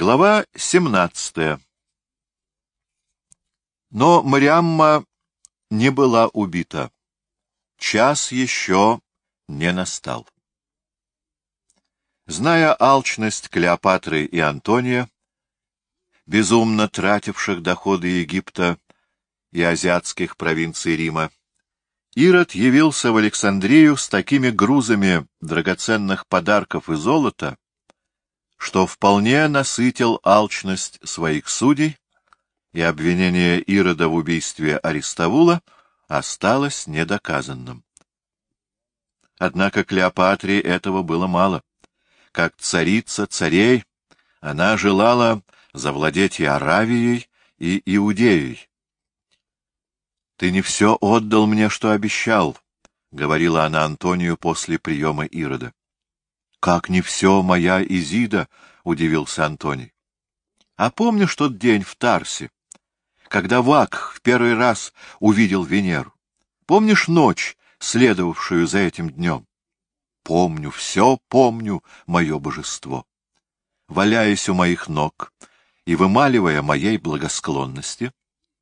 Глава 17 Но Мариамма не была убита. Час еще не настал. Зная алчность Клеопатры и Антония, безумно тративших доходы Египта и азиатских провинций Рима, Ирод явился в Александрию с такими грузами драгоценных подарков и золота, что вполне насытил алчность своих судей, и обвинение Ирода в убийстве Аристовула осталось недоказанным. Однако Клеопатре этого было мало. Как царица царей, она желала завладеть и Аравией, и Иудеей. «Ты не все отдал мне, что обещал», — говорила она Антонию после приема Ирода. — Как не все, моя Изида? — удивился Антоний. — А помнишь тот день в Тарсе, когда Вак в первый раз увидел Венеру? Помнишь ночь, следовавшую за этим днем? Помню, все помню, мое божество. Валяясь у моих ног и вымаливая моей благосклонности,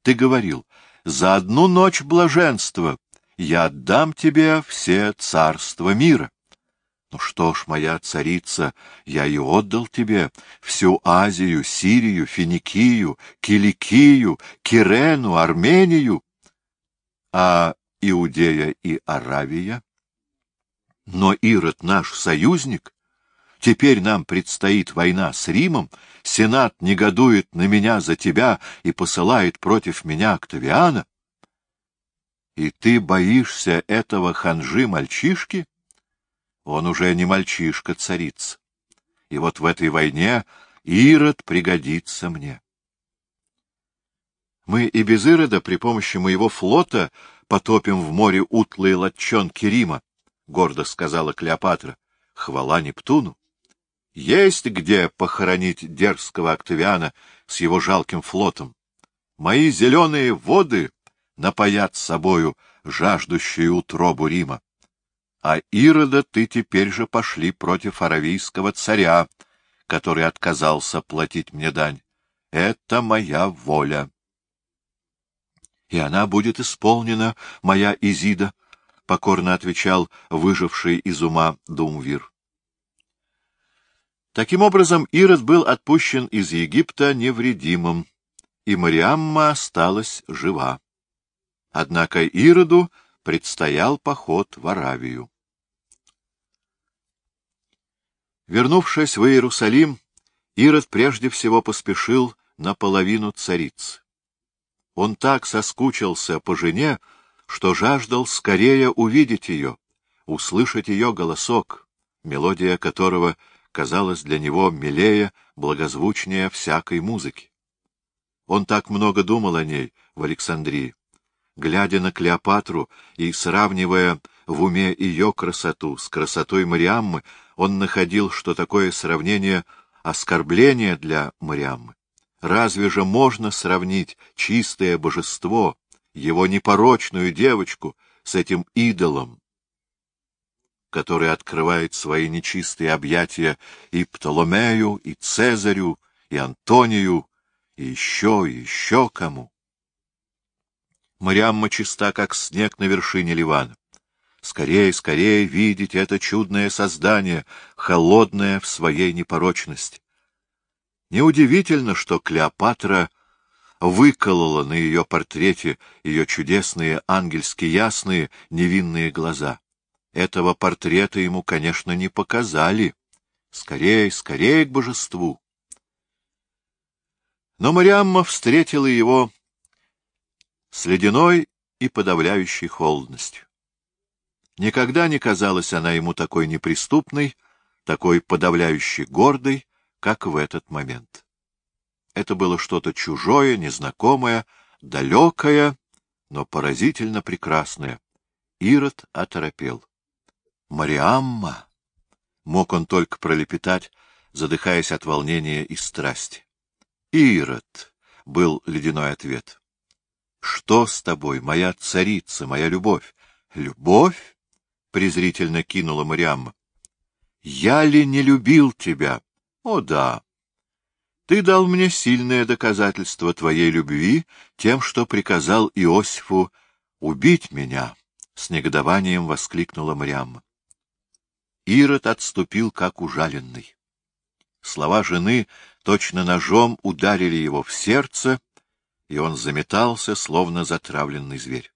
ты говорил, за одну ночь блаженства я отдам тебе все царства мира. Ну что ж, моя царица, я и отдал тебе всю Азию, Сирию, Финикию, Киликию, Кирену, Армению, а Иудея и Аравия. Но Ирод наш союзник. Теперь нам предстоит война с Римом, Сенат негодует на меня за тебя и посылает против меня Октавиана. И ты боишься этого ханжи-мальчишки? Он уже не мальчишка, царица. И вот в этой войне Ирод пригодится мне. Мы и без Ирода при помощи моего флота потопим в море утлые лодчонки Рима, — гордо сказала Клеопатра. Хвала Нептуну! Есть где похоронить дерзкого Октавиана с его жалким флотом. Мои зеленые воды напоят собою жаждущую утробу Рима а Ирода ты теперь же пошли против аравийского царя, который отказался платить мне дань. Это моя воля. — И она будет исполнена, моя Изида, — покорно отвечал выживший из ума Думвир. Таким образом, Ирод был отпущен из Египта невредимым, и Мариамма осталась жива. Однако Ироду предстоял поход в Аравию. Вернувшись в Иерусалим, Ирод прежде всего поспешил наполовину царицы. Он так соскучился по жене, что жаждал скорее увидеть ее, услышать ее голосок, мелодия которого казалась для него милее, благозвучнее всякой музыки. Он так много думал о ней в Александрии. Глядя на Клеопатру и сравнивая в уме ее красоту с красотой Мариаммы, он находил, что такое сравнение — оскорбление для Мариаммы. Разве же можно сравнить чистое божество, его непорочную девочку, с этим идолом, который открывает свои нечистые объятия и Птоломею, и Цезарю, и Антонию, и еще, и еще кому? Мариамма чиста, как снег на вершине Ливана. Скорее, скорее видеть это чудное создание, холодное в своей непорочности. Неудивительно, что Клеопатра выколола на ее портрете ее чудесные ангельски ясные невинные глаза. Этого портрета ему, конечно, не показали. Скорей, скорей к божеству! Но Мариамма встретила его с ледяной и подавляющей холодностью. Никогда не казалась она ему такой неприступной, такой подавляющей гордой, как в этот момент. Это было что-то чужое, незнакомое, далекое, но поразительно прекрасное. Ирод оторопел. «Мариамма!» — мог он только пролепетать, задыхаясь от волнения и страсти. «Ирод!» — был ледяной ответ. «Что с тобой, моя царица, моя любовь?» «Любовь?» презрительно кинула Мариамма. — Я ли не любил тебя? О, да. Ты дал мне сильное доказательство твоей любви тем, что приказал Иосифу убить меня, — с негодованием воскликнула Мариамма. Ирод отступил, как ужаленный. Слова жены точно ножом ударили его в сердце, и он заметался, словно затравленный зверь.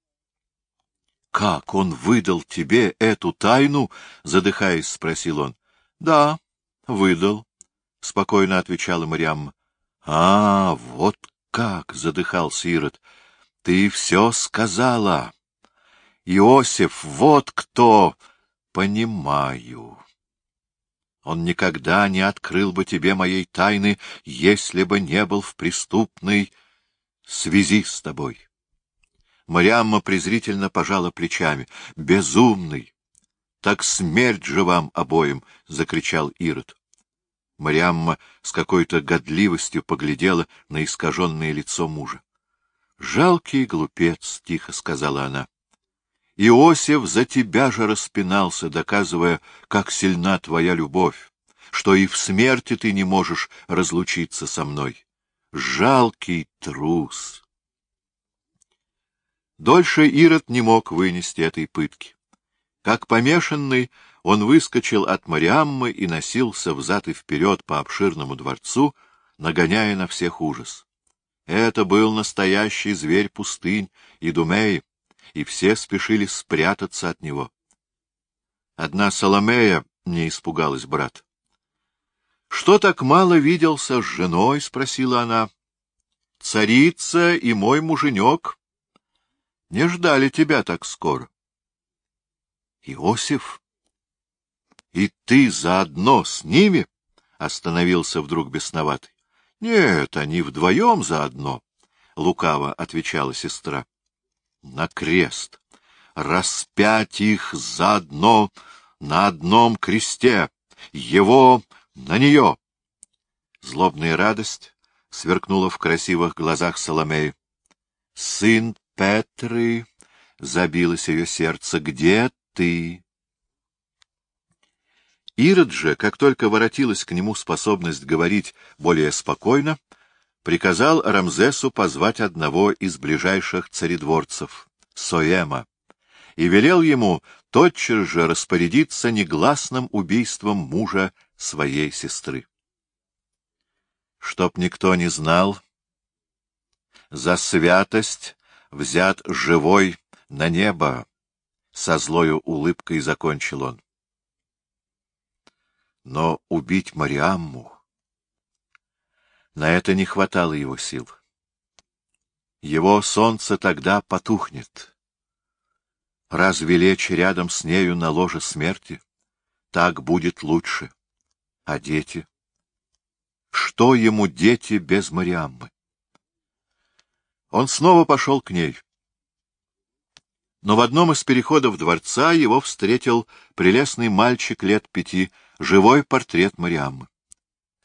— Как он выдал тебе эту тайну? — задыхаясь, спросил он. — Да, выдал, — спокойно отвечала Мариамма. — А, вот как! — задыхался Ирод. — Ты все сказала. Иосиф, вот кто! Понимаю. Он никогда не открыл бы тебе моей тайны, если бы не был в преступной связи с тобой. Мариамма презрительно пожала плечами. «Безумный! Так смерть же вам обоим!» — закричал Ирод. Мариамма с какой-то годливостью поглядела на искаженное лицо мужа. «Жалкий глупец!» — тихо сказала она. Иосиф за тебя же распинался, доказывая, как сильна твоя любовь, что и в смерти ты не можешь разлучиться со мной. Жалкий трус! Дольше Ирод не мог вынести этой пытки. Как помешанный, он выскочил от Мариаммы и носился взад и вперед по обширному дворцу, нагоняя на всех ужас. Это был настоящий зверь пустынь, Идумей, и все спешили спрятаться от него. Одна Соломея не испугалась брат. — Что так мало виделся с женой? — спросила она. — Царица и мой муженек не ждали тебя так скоро. — Иосиф? И ты заодно с ними? — остановился вдруг бесноватый. — Нет, они вдвоем заодно, — лукаво отвечала сестра на крест, распять их заодно на одном кресте, его на нее. Злобная радость сверкнула в красивых глазах Соломеи. Сын Петры, забилось ее сердце, где ты? Ирод же, как только воротилась к нему способность говорить более спокойно, приказал Рамзесу позвать одного из ближайших царедворцев, Соема, и велел ему тотчас же распорядиться негласным убийством мужа своей сестры. Чтоб никто не знал, за святость взят живой на небо, — со злою улыбкой закончил он. Но убить Мариамму на это не хватало его сил. Его солнце тогда потухнет. Разве лечь рядом с нею на ложе смерти? Так будет лучше. А дети? Что ему дети без Мариаммы? Он снова пошел к ней. Но в одном из переходов дворца его встретил прелестный мальчик лет пяти, живой портрет Мариаммы.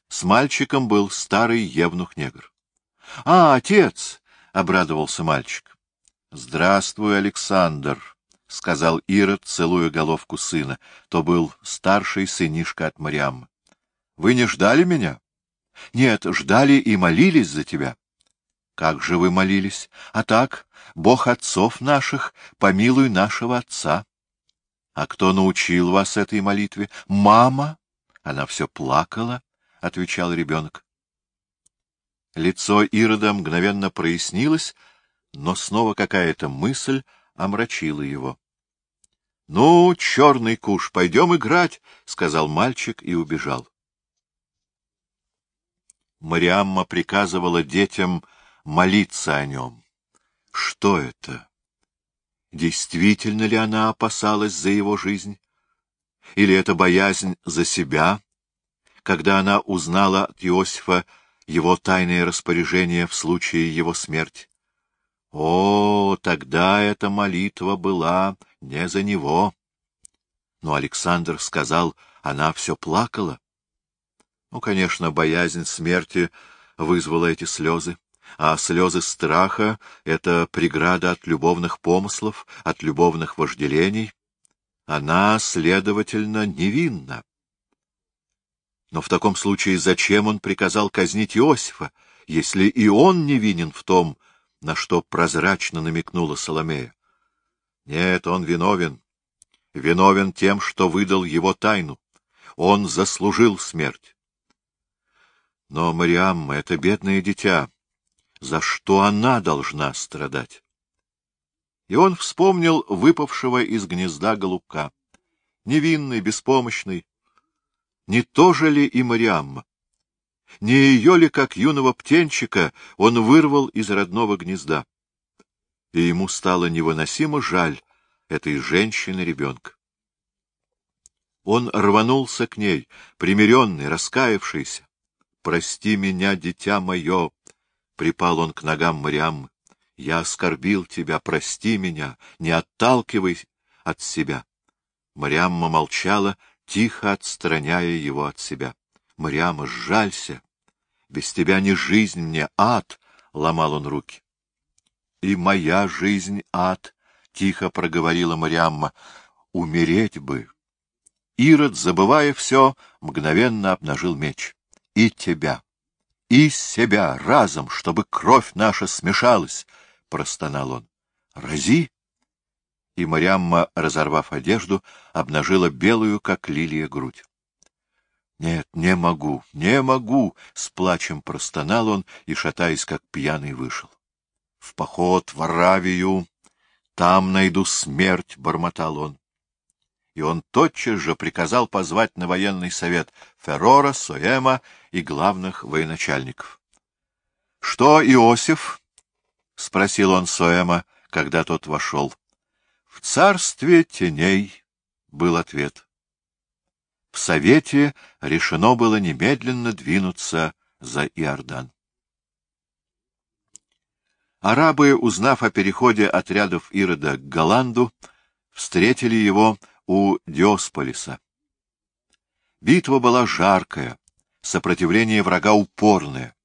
С мальчиком был старый евнух-негр. — А, отец! — обрадовался мальчик. — Здравствуй, Александр! — сказал Ирод, целуя головку сына. То был старший сынишка от Мариаммы. — Вы не ждали меня? — Нет, ждали и молились за тебя. — Как же вы молились? А так, Бог отцов наших, помилуй нашего отца. — А кто научил вас этой молитве? — Мама. Она все плакала. — отвечал ребенок. Лицо Ирода мгновенно прояснилось, но снова какая-то мысль омрачила его. — Ну, черный куш, пойдем играть, — сказал мальчик и убежал. Мариамма приказывала детям молиться о нем. Что это? Действительно ли она опасалась за его жизнь? Или это боязнь за себя, когда она узнала от Иосифа его тайное распоряжение в случае его смерти. О, тогда эта молитва была не за него. Но Александр сказал, она все плакала. Ну, конечно, боязнь смерти вызвала эти слезы, а слезы страха — это преграда от любовных помыслов, от любовных вожделений. Она, следовательно, невинна. Но в таком случае зачем он приказал казнить Иосифа, если и он не винен в том, на что прозрачно намекнула Соломея? Нет, он виновен. Виновен тем, что выдал его тайну. Он заслужил смерть. Но Мариамма — это бедное дитя. За что она должна страдать? И он вспомнил выпавшего из гнезда голубка. Невинный, беспомощный. Не то же ли и Мариамма? Не ее ли, как юного птенчика, он вырвал из родного гнезда? И ему стало невыносимо жаль этой женщины-ребенка. Он рванулся к ней, примиренный, раскаявшийся. «Прости меня, дитя мое!» — припал он к ногам Мариаммы. «Я оскорбил тебя, прости меня, не отталкивай от себя». Мариамма молчала, тихо отстраняя его от себя. «Мариамма, сжалься! Без тебя не жизнь мне, ад!» — ломал он руки. «И моя жизнь — ад!» — тихо проговорила Мариамма. «Умереть бы!» Ирод, забывая все, мгновенно обнажил меч. И тебя, и себя разом, чтобы кровь наша смешалась, — простонал он. — Рази! И Мариамма, разорвав одежду, обнажила белую, как лилия, грудь. — Нет, не могу, не могу! — с плачем простонал он и, шатаясь, как пьяный, вышел. — В поход в Аравию! Там найду смерть! — бормотал он и он тотчас же приказал позвать на военный совет Феррора, Соэма и главных военачальников. — Что, Иосиф? — спросил он Соэма, когда тот вошел. — В царстве теней, — был ответ. В совете решено было немедленно двинуться за Иордан. Арабы, узнав о переходе отрядов Ирода к Голланду, встретили его у Диосполиса. Битва была жаркая, сопротивление врага упорное.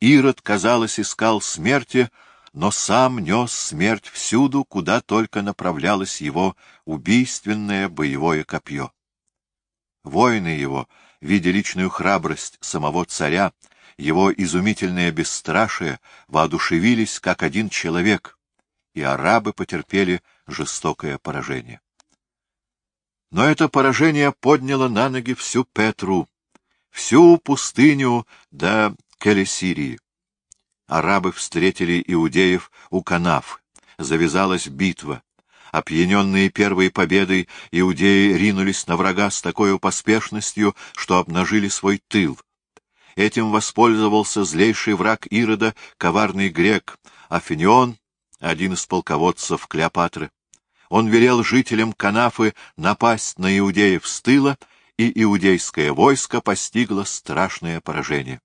Ирод, казалось, искал смерти, но сам нес смерть всюду, куда только направлялось его убийственное боевое копье. Воины его, видя личную храбрость самого царя, его изумительное бесстрашие, воодушевились как один человек, и арабы потерпели жестокое поражение. Но это поражение подняло на ноги всю Петру, всю пустыню до Келесирии. Арабы встретили иудеев у Канаф. Завязалась битва. Опьяненные первой победой, иудеи ринулись на врага с такой поспешностью, что обнажили свой тыл. Этим воспользовался злейший враг Ирода, коварный грек, Афинион, один из полководцев Клеопатры он велел жителям Канафы напасть на иудеев с тыла, и иудейское войско постигло страшное поражение.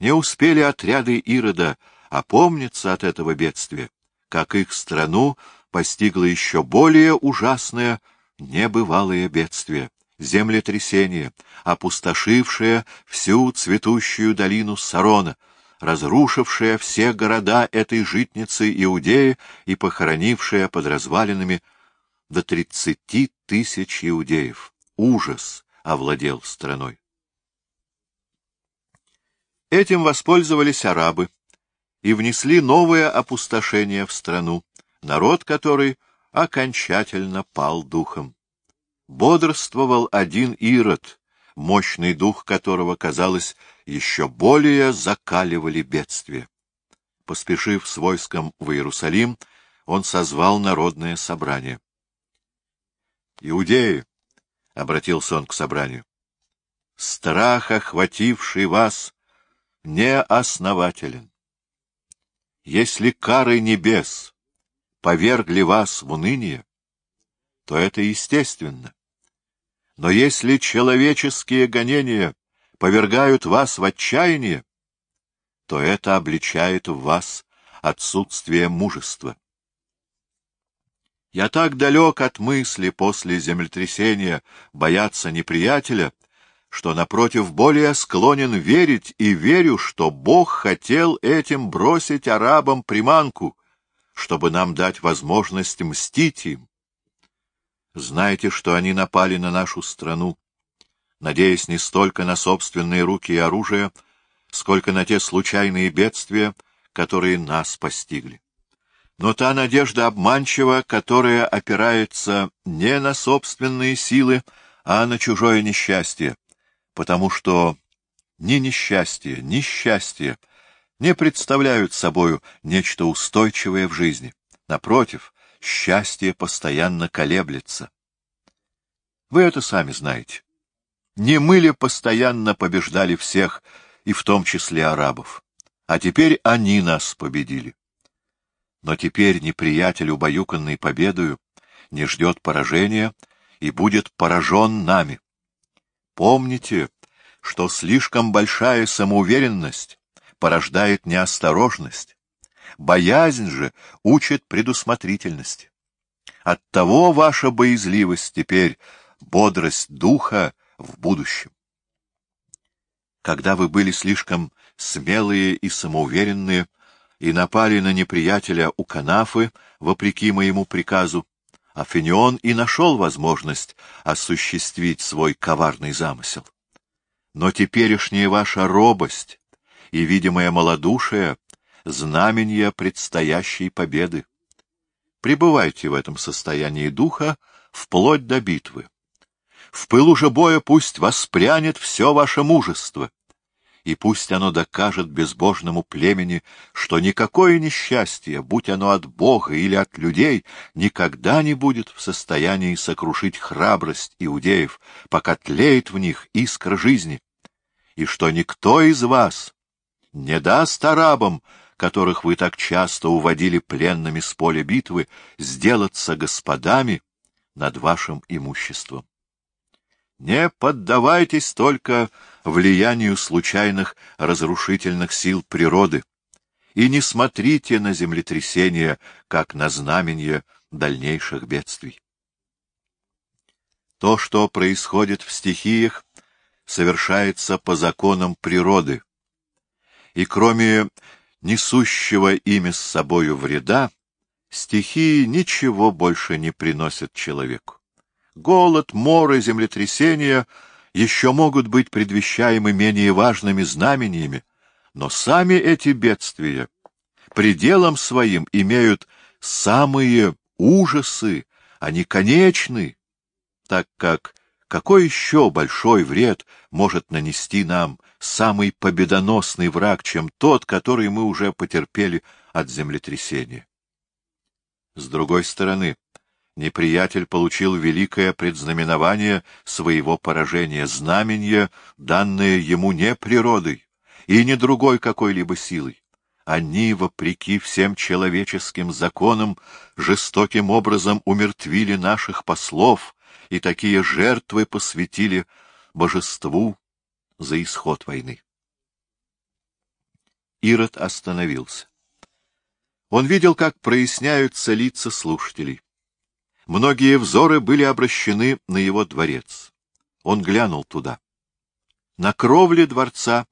Не успели отряды Ирода опомниться от этого бедствия, как их страну постигло еще более ужасное небывалое бедствие — землетрясение, опустошившее всю цветущую долину Сарона — разрушившая все города этой житницы Иудеи и похоронившая под развалинами до тридцати тысяч иудеев. Ужас овладел страной. Этим воспользовались арабы и внесли новое опустошение в страну, народ который окончательно пал духом. Бодрствовал один Ирод, мощный дух которого, казалось, еще более закаливали бедствие. Поспешив с войском в Иерусалим, он созвал народное собрание. «Иудеи!» — обратился он к собранию. «Страх, охвативший вас, неоснователен. Если кары небес повергли вас в уныние, то это естественно. Но если человеческие гонения повергают вас в отчаяние, то это обличает в вас отсутствие мужества. Я так далек от мысли после землетрясения бояться неприятеля, что, напротив, более склонен верить и верю, что Бог хотел этим бросить арабам приманку, чтобы нам дать возможность мстить им. Знаете, что они напали на нашу страну, надеясь не столько на собственные руки и оружие, сколько на те случайные бедствия, которые нас постигли. Но та надежда обманчива, которая опирается не на собственные силы, а на чужое несчастье, потому что ни несчастье, ни счастье не представляют собою нечто устойчивое в жизни. Напротив, счастье постоянно колеблется. Вы это сами знаете. Не мы ли постоянно побеждали всех, и в том числе арабов? А теперь они нас победили. Но теперь неприятель, убаюканный победою, не ждет поражения и будет поражен нами. Помните, что слишком большая самоуверенность порождает неосторожность, боязнь же учит предусмотрительности. Оттого ваша боязливость теперь — бодрость духа в будущем. Когда вы были слишком смелые и самоуверенные, и напали на неприятеля у Канафы, вопреки моему приказу, Афинион и нашел возможность осуществить свой коварный замысел. Но теперешняя ваша робость и видимое малодушие — знамения предстоящей победы. Пребывайте в этом состоянии духа вплоть до битвы. В пылу же боя пусть воспрянет все ваше мужество, и пусть оно докажет безбожному племени, что никакое несчастье, будь оно от Бога или от людей, никогда не будет в состоянии сокрушить храбрость иудеев, пока тлеет в них искра жизни, и что никто из вас не даст арабам, которых вы так часто уводили пленными с поля битвы, сделаться господами над вашим имуществом. Не поддавайтесь только влиянию случайных разрушительных сил природы и не смотрите на землетрясения, как на знамение дальнейших бедствий. То, что происходит в стихиях, совершается по законам природы, и кроме несущего ими с собою вреда, стихии ничего больше не приносят человеку. Голод, моры, землетрясения еще могут быть предвещаемы менее важными знамениями, но сами эти бедствия пределом своим имеют самые ужасы, они конечны, так как какой еще большой вред может нанести нам самый победоносный враг, чем тот, который мы уже потерпели от землетрясения? С другой стороны, неприятель получил великое предзнаменование своего поражения, знамение, данное ему не природой и не другой какой-либо силой. Они, вопреки всем человеческим законам, жестоким образом умертвили наших послов и такие жертвы посвятили божеству за исход войны. Ирод остановился. Он видел, как проясняются лица слушателей. Многие взоры были обращены на его дворец. Он глянул туда. На кровле дворца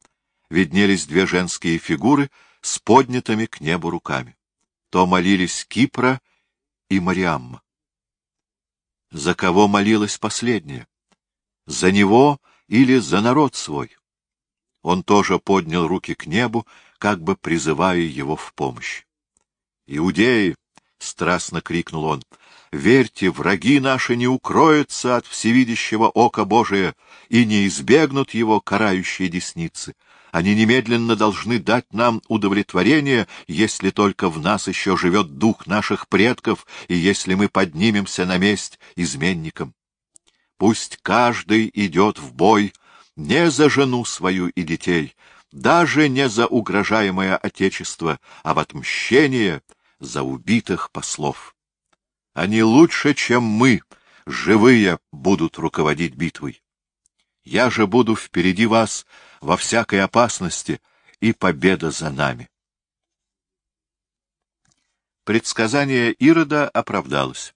виднелись две женские фигуры с поднятыми к небу руками. То молились Кипра и Мариамма. За кого молилась последняя? За него или за народ свой? Он тоже поднял руки к небу, как бы призывая его в помощь. «Иудеи!» — страстно крикнул он. Верьте, враги наши не укроются от всевидящего ока Божия и не избегнут его карающей десницы. Они немедленно должны дать нам удовлетворение, если только в нас еще живет дух наших предков и если мы поднимемся на месть изменникам. Пусть каждый идет в бой не за жену свою и детей, даже не за угрожаемое отечество, а в отмщение за убитых послов. Они лучше, чем мы, живые, будут руководить битвой. Я же буду впереди вас во всякой опасности, и победа за нами. Предсказание Ирода оправдалось.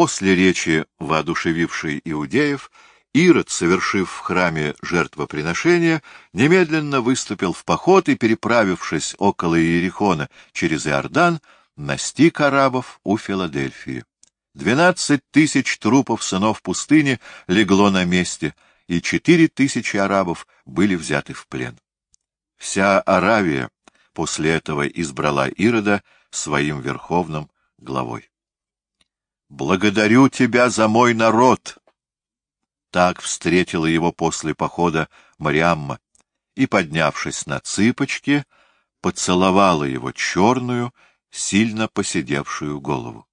После речи, воодушевившей иудеев, Ирод, совершив в храме жертвоприношение, немедленно выступил в поход и, переправившись около Иерихона через Иордан, настиг арабов у Филадельфии. Двенадцать тысяч трупов сынов пустыни легло на месте, и четыре тысячи арабов были взяты в плен. Вся Аравия после этого избрала Ирода своим верховным главой. «Благодарю тебя за мой народ!» Так встретила его после похода Мариамма и, поднявшись на цыпочки, поцеловала его черную, сильно поседевшую голову.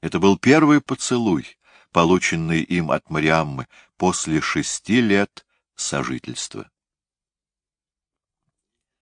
Это был первый поцелуй, полученный им от Мариаммы после шести лет сожительства.